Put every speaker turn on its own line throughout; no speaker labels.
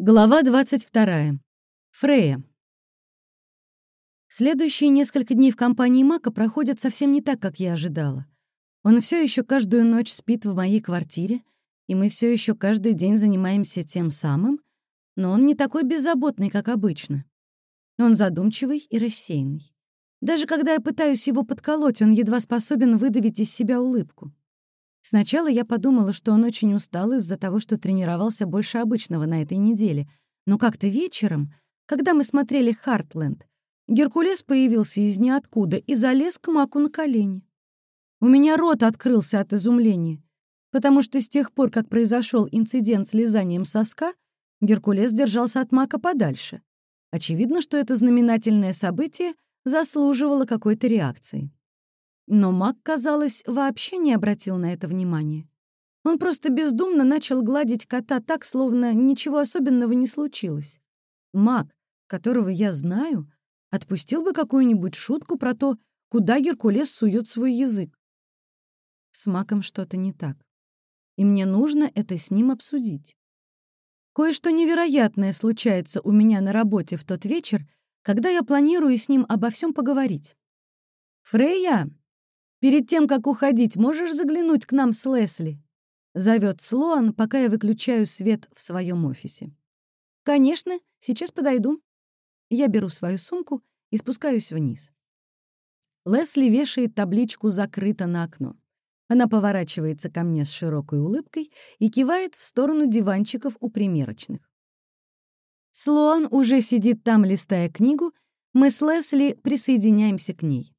Глава 22. Фрея. Следующие несколько дней в компании Мака проходят совсем не так, как я ожидала. Он все еще каждую ночь спит в моей квартире, и мы все еще каждый день занимаемся тем самым, но он не такой беззаботный, как обычно. Он задумчивый и рассеянный. Даже когда я пытаюсь его подколоть, он едва способен выдавить из себя улыбку. Сначала я подумала, что он очень устал из-за того, что тренировался больше обычного на этой неделе. Но как-то вечером, когда мы смотрели «Хартленд», Геркулес появился из ниоткуда и залез к Маку на колени. У меня рот открылся от изумления, потому что с тех пор, как произошел инцидент с лизанием соска, Геркулес держался от Мака подальше. Очевидно, что это знаменательное событие заслуживало какой-то реакции. Но маг, казалось, вообще не обратил на это внимания. Он просто бездумно начал гладить кота так, словно ничего особенного не случилось. Маг, которого я знаю, отпустил бы какую-нибудь шутку про то, куда Геркулес сует свой язык. С Маком что-то не так. И мне нужно это с ним обсудить. Кое-что невероятное случается у меня на работе в тот вечер, когда я планирую с ним обо всем поговорить. «Фрейя, Перед тем, как уходить, можешь заглянуть к нам с Лесли?» — зовет Слоан, пока я выключаю свет в своем офисе. «Конечно, сейчас подойду». Я беру свою сумку и спускаюсь вниз. Лесли вешает табличку «Закрыто» на окно. Она поворачивается ко мне с широкой улыбкой и кивает в сторону диванчиков у примерочных. Слоан уже сидит там, листая книгу, мы с Лесли присоединяемся к ней.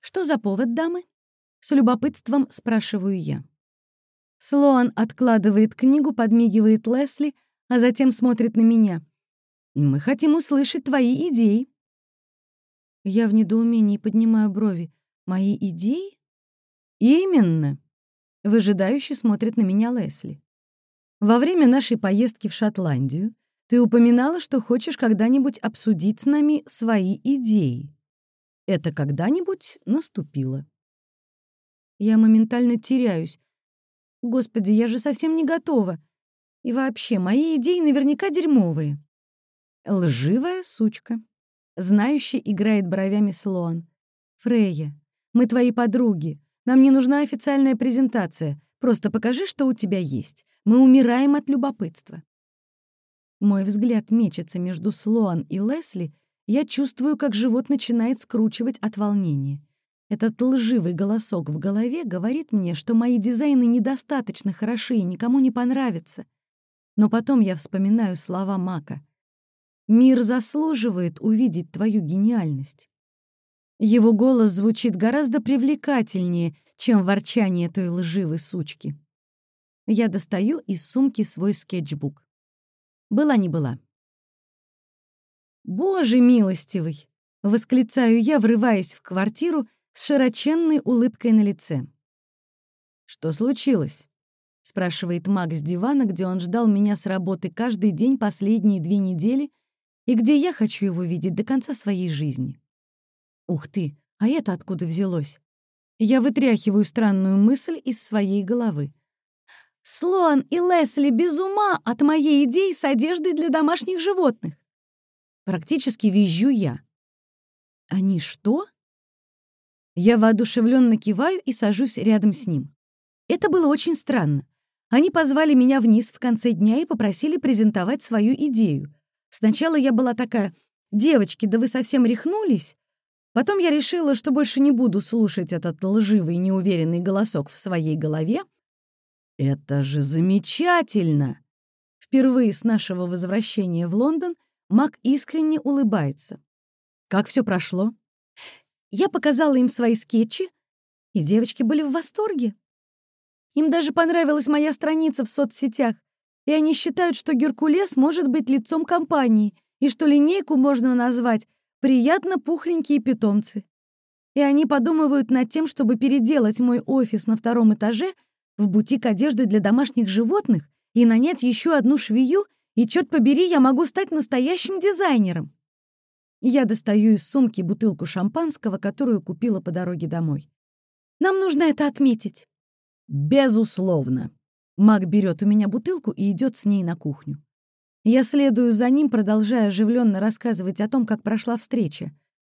«Что за повод, дамы?» С любопытством спрашиваю я. Слоан откладывает книгу, подмигивает Лесли, а затем смотрит на меня. «Мы хотим услышать твои идеи». Я в недоумении поднимаю брови. «Мои идеи?» «Именно!» — выжидающе смотрит на меня Лесли. «Во время нашей поездки в Шотландию ты упоминала, что хочешь когда-нибудь обсудить с нами свои идеи. Это когда-нибудь наступило. Я моментально теряюсь. Господи, я же совсем не готова. И вообще, мои идеи наверняка дерьмовые. Лживая сучка. Знающая играет бровями Слоан. Фрея, мы твои подруги. Нам не нужна официальная презентация. Просто покажи, что у тебя есть. Мы умираем от любопытства. Мой взгляд мечется между Слоан и Лесли. Я чувствую, как живот начинает скручивать от волнения. Этот лживый голосок в голове говорит мне, что мои дизайны недостаточно хороши и никому не понравятся. Но потом я вспоминаю слова Мака. «Мир заслуживает увидеть твою гениальность». Его голос звучит гораздо привлекательнее, чем ворчание той лживой сучки. Я достаю из сумки свой скетчбук. Была не была. «Боже милостивый!» — восклицаю я, врываясь в квартиру с широченной улыбкой на лице. «Что случилось?» — спрашивает Мак с дивана, где он ждал меня с работы каждый день последние две недели и где я хочу его видеть до конца своей жизни. Ух ты, а это откуда взялось? Я вытряхиваю странную мысль из своей головы. Слоан и Лесли без ума от моей идеи с одеждой для домашних животных. Практически визжу я. Они что? Я воодушевленно киваю и сажусь рядом с ним. Это было очень странно. Они позвали меня вниз в конце дня и попросили презентовать свою идею. Сначала я была такая «Девочки, да вы совсем рехнулись?» Потом я решила, что больше не буду слушать этот лживый неуверенный голосок в своей голове. «Это же замечательно!» Впервые с нашего возвращения в Лондон Мак искренне улыбается. «Как все прошло?» Я показала им свои скетчи, и девочки были в восторге. Им даже понравилась моя страница в соцсетях, и они считают, что Геркулес может быть лицом компании, и что линейку можно назвать «приятно пухленькие питомцы». И они подумывают над тем, чтобы переделать мой офис на втором этаже в бутик одежды для домашних животных и нанять еще одну швею, и, черт побери, я могу стать настоящим дизайнером. Я достаю из сумки бутылку шампанского, которую купила по дороге домой. Нам нужно это отметить. Безусловно. Мак берет у меня бутылку и идет с ней на кухню. Я следую за ним, продолжая оживленно рассказывать о том, как прошла встреча.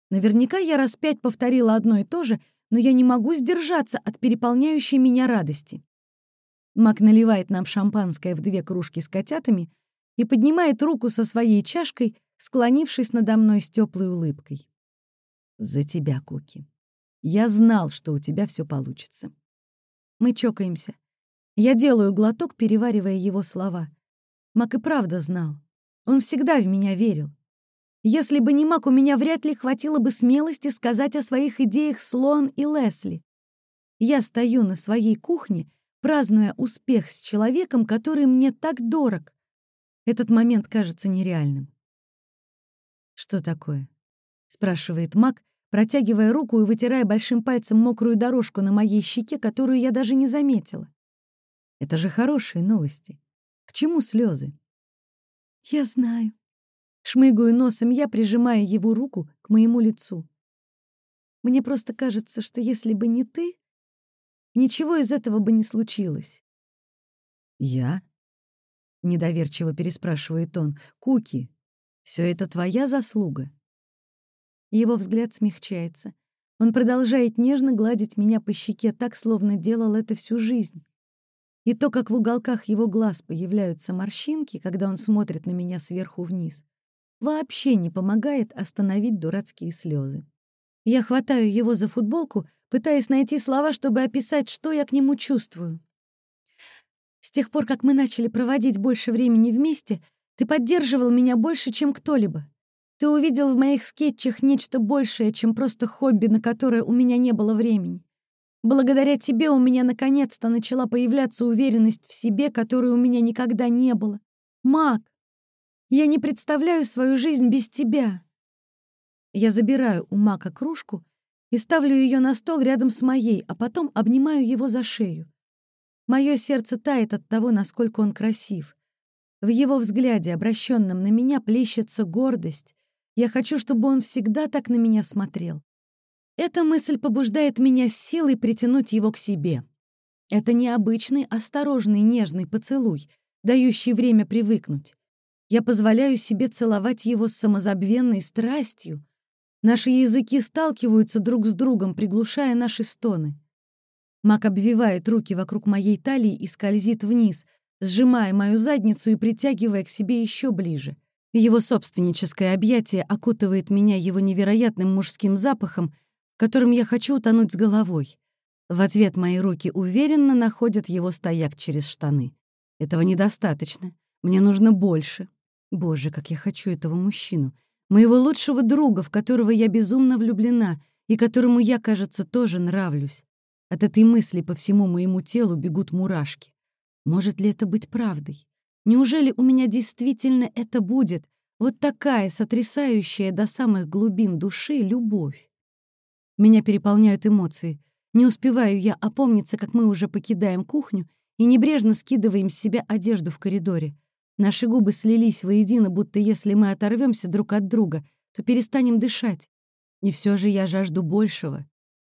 Наверняка я раз пять повторила одно и то же, но я не могу сдержаться от переполняющей меня радости. Мак наливает нам шампанское в две кружки с котятами и поднимает руку со своей чашкой, склонившись надо мной с теплой улыбкой. «За тебя, Куки. Я знал, что у тебя все получится». Мы чокаемся. Я делаю глоток, переваривая его слова — Мак и правда знал. Он всегда в меня верил. Если бы не Мак, у меня вряд ли хватило бы смелости сказать о своих идеях Слоан и Лесли. Я стою на своей кухне, празднуя успех с человеком, который мне так дорог. Этот момент кажется нереальным. «Что такое?» — спрашивает Мак, протягивая руку и вытирая большим пальцем мокрую дорожку на моей щеке, которую я даже не заметила. «Это же хорошие новости. К чему слезы? Я знаю. Шмыгаю носом я, прижимая его руку к моему лицу. Мне просто кажется, что если бы не ты, ничего из этого бы не случилось. Я? Недоверчиво переспрашивает он. Куки, все это твоя заслуга? Его взгляд смягчается. Он продолжает нежно гладить меня по щеке так, словно делал это всю жизнь. И то, как в уголках его глаз появляются морщинки, когда он смотрит на меня сверху вниз, вообще не помогает остановить дурацкие слезы. Я хватаю его за футболку, пытаясь найти слова, чтобы описать, что я к нему чувствую. С тех пор, как мы начали проводить больше времени вместе, ты поддерживал меня больше, чем кто-либо. Ты увидел в моих скетчах нечто большее, чем просто хобби, на которое у меня не было времени. Благодаря тебе у меня наконец-то начала появляться уверенность в себе, которой у меня никогда не было. Мак, я не представляю свою жизнь без тебя. Я забираю у Мака кружку и ставлю ее на стол рядом с моей, а потом обнимаю его за шею. Мое сердце тает от того, насколько он красив. В его взгляде, обращенном на меня, плещется гордость. Я хочу, чтобы он всегда так на меня смотрел. Эта мысль побуждает меня с силой притянуть его к себе. Это необычный, осторожный, нежный поцелуй, дающий время привыкнуть. Я позволяю себе целовать его с самозабвенной страстью. Наши языки сталкиваются друг с другом, приглушая наши стоны. Мак обвивает руки вокруг моей талии и скользит вниз, сжимая мою задницу и притягивая к себе еще ближе. Его собственническое объятие окутывает меня его невероятным мужским запахом — которым я хочу утонуть с головой. В ответ мои руки уверенно находят его стояк через штаны. Этого недостаточно. Мне нужно больше. Боже, как я хочу этого мужчину. Моего лучшего друга, в которого я безумно влюблена и которому я, кажется, тоже нравлюсь. От этой мысли по всему моему телу бегут мурашки. Может ли это быть правдой? Неужели у меня действительно это будет? Вот такая сотрясающая до самых глубин души любовь. Меня переполняют эмоции. Не успеваю я опомниться, как мы уже покидаем кухню и небрежно скидываем с себя одежду в коридоре. Наши губы слились воедино, будто если мы оторвемся друг от друга, то перестанем дышать. И все же я жажду большего.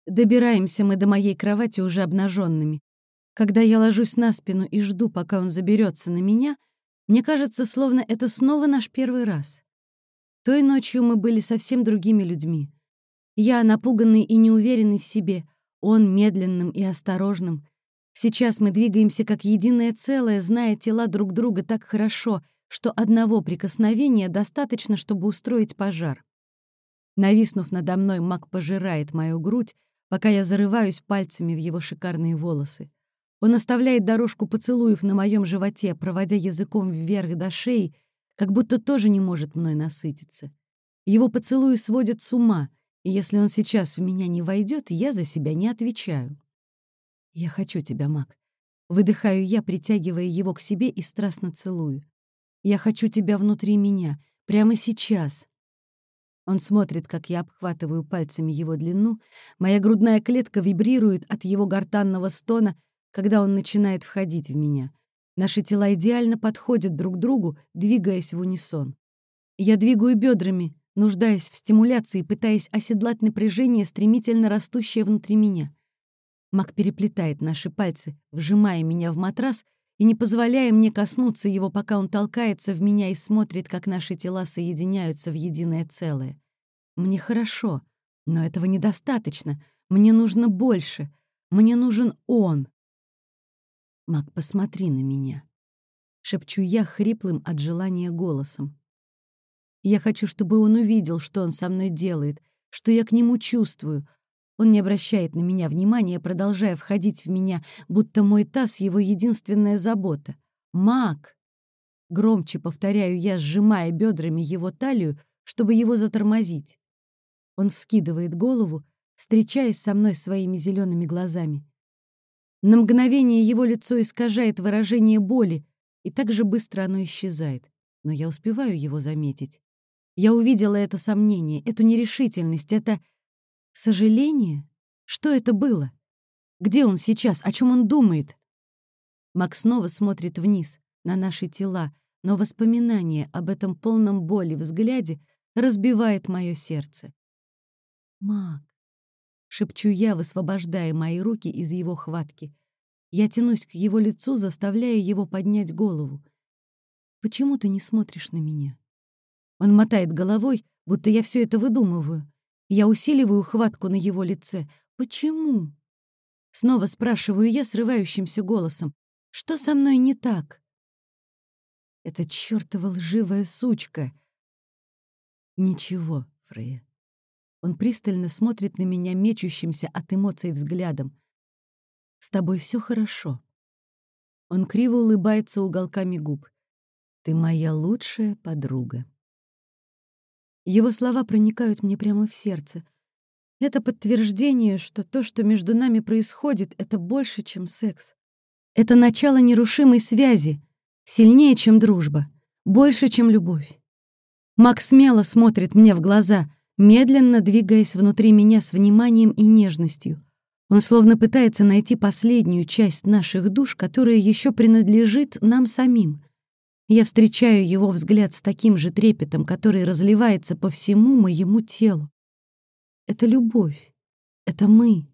Добираемся мы до моей кровати уже обнаженными. Когда я ложусь на спину и жду, пока он заберется на меня, мне кажется, словно это снова наш первый раз. Той ночью мы были совсем другими людьми. Я напуганный и неуверенный в себе, он медленным и осторожным. Сейчас мы двигаемся как единое целое, зная тела друг друга так хорошо, что одного прикосновения достаточно, чтобы устроить пожар. Нависнув надо мной, маг пожирает мою грудь, пока я зарываюсь пальцами в его шикарные волосы. Он оставляет дорожку поцелуев на моем животе, проводя языком вверх до шеи, как будто тоже не может мной насытиться. Его поцелуи сводят с ума — и если он сейчас в меня не войдет, я за себя не отвечаю. Я хочу тебя, Мак. Выдыхаю я, притягивая его к себе и страстно целую. Я хочу тебя внутри меня, прямо сейчас. Он смотрит, как я обхватываю пальцами его длину, моя грудная клетка вибрирует от его гортанного стона, когда он начинает входить в меня. Наши тела идеально подходят друг другу, двигаясь в унисон. Я двигаю бедрами, нуждаясь в стимуляции, пытаясь оседлать напряжение, стремительно растущее внутри меня. Мак переплетает наши пальцы, вжимая меня в матрас, и не позволяя мне коснуться его, пока он толкается в меня и смотрит, как наши тела соединяются в единое целое. Мне хорошо, но этого недостаточно. Мне нужно больше. Мне нужен он. Мак, посмотри на меня. Шепчу я хриплым от желания голосом. Я хочу, чтобы он увидел, что он со мной делает, что я к нему чувствую, он не обращает на меня внимания, продолжая входить в меня, будто мой таз — его единственная забота. «Маг!» Громче повторяю я, сжимая бедрами его талию, чтобы его затормозить. Он вскидывает голову, встречаясь со мной своими зелеными глазами. На мгновение его лицо искажает выражение боли, и так же быстро оно исчезает. Но я успеваю его заметить. Я увидела это сомнение, эту нерешительность, это Сожаление? Что это было? Где он сейчас? О чем он думает? Макс снова смотрит вниз, на наши тела, но воспоминание об этом полном боли взгляде разбивает мое сердце. «Мак», — шепчу я, высвобождая мои руки из его хватки. Я тянусь к его лицу, заставляя его поднять голову. «Почему ты не смотришь на меня?» Он мотает головой, будто я все это выдумываю. Я усиливаю хватку на его лице. «Почему?» Снова спрашиваю я срывающимся голосом. «Что со мной не так?» «Это чёртова лживая сучка!» «Ничего, Фрея». Он пристально смотрит на меня мечущимся от эмоций взглядом. «С тобой все хорошо». Он криво улыбается уголками губ. «Ты моя лучшая подруга». Его слова проникают мне прямо в сердце. Это подтверждение, что то, что между нами происходит, это больше, чем секс. Это начало нерушимой связи, сильнее, чем дружба, больше, чем любовь. Макс смело смотрит мне в глаза, медленно двигаясь внутри меня с вниманием и нежностью. Он словно пытается найти последнюю часть наших душ, которая еще принадлежит нам самим. Я встречаю его взгляд с таким же трепетом, который разливается по всему моему телу. Это любовь. Это мы.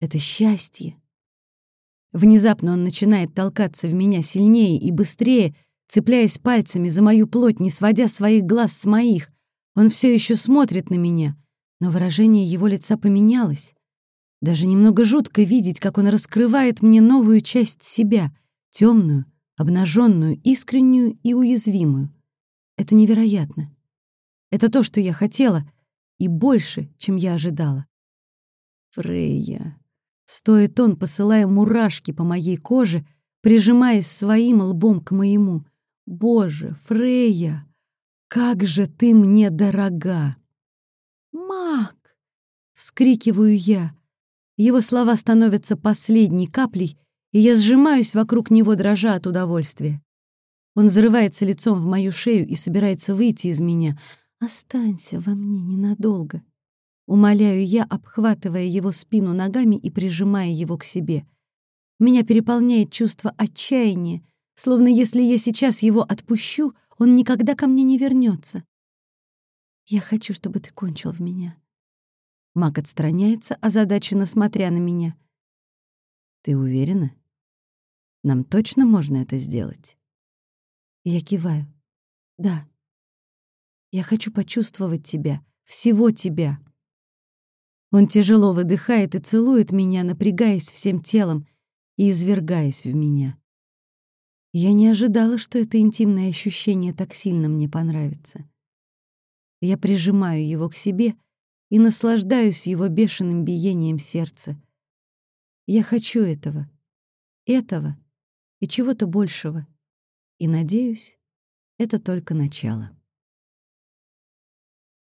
Это счастье. Внезапно он начинает толкаться в меня сильнее и быстрее, цепляясь пальцами за мою плоть, не сводя своих глаз с моих. Он все еще смотрит на меня, но выражение его лица поменялось. Даже немного жутко видеть, как он раскрывает мне новую часть себя, темную, обнаженную, искреннюю и уязвимую. Это невероятно. Это то, что я хотела, и больше, чем я ожидала. Фрейя. Стоит он, посылая мурашки по моей коже, прижимаясь своим лбом к моему. Боже, Фрейя, как же ты мне дорога! Мак! Вскрикиваю я. Его слова становятся последней каплей, и я сжимаюсь вокруг него, дрожа от удовольствия. Он зарывается лицом в мою шею и собирается выйти из меня. «Останься во мне ненадолго», — умоляю я, обхватывая его спину ногами и прижимая его к себе. Меня переполняет чувство отчаяния, словно если я сейчас его отпущу, он никогда ко мне не вернется. «Я хочу, чтобы ты кончил в меня». Мак отстраняется, озадаченно смотря на меня. «Ты уверена?» Нам точно можно это сделать?» Я киваю. «Да. Я хочу почувствовать тебя, всего тебя». Он тяжело выдыхает и целует меня, напрягаясь всем телом и извергаясь в меня. Я не ожидала, что это интимное ощущение так сильно мне понравится. Я прижимаю его к себе и наслаждаюсь его бешеным биением сердца. Я хочу этого. Этого и чего-то большего. И, надеюсь, это только начало.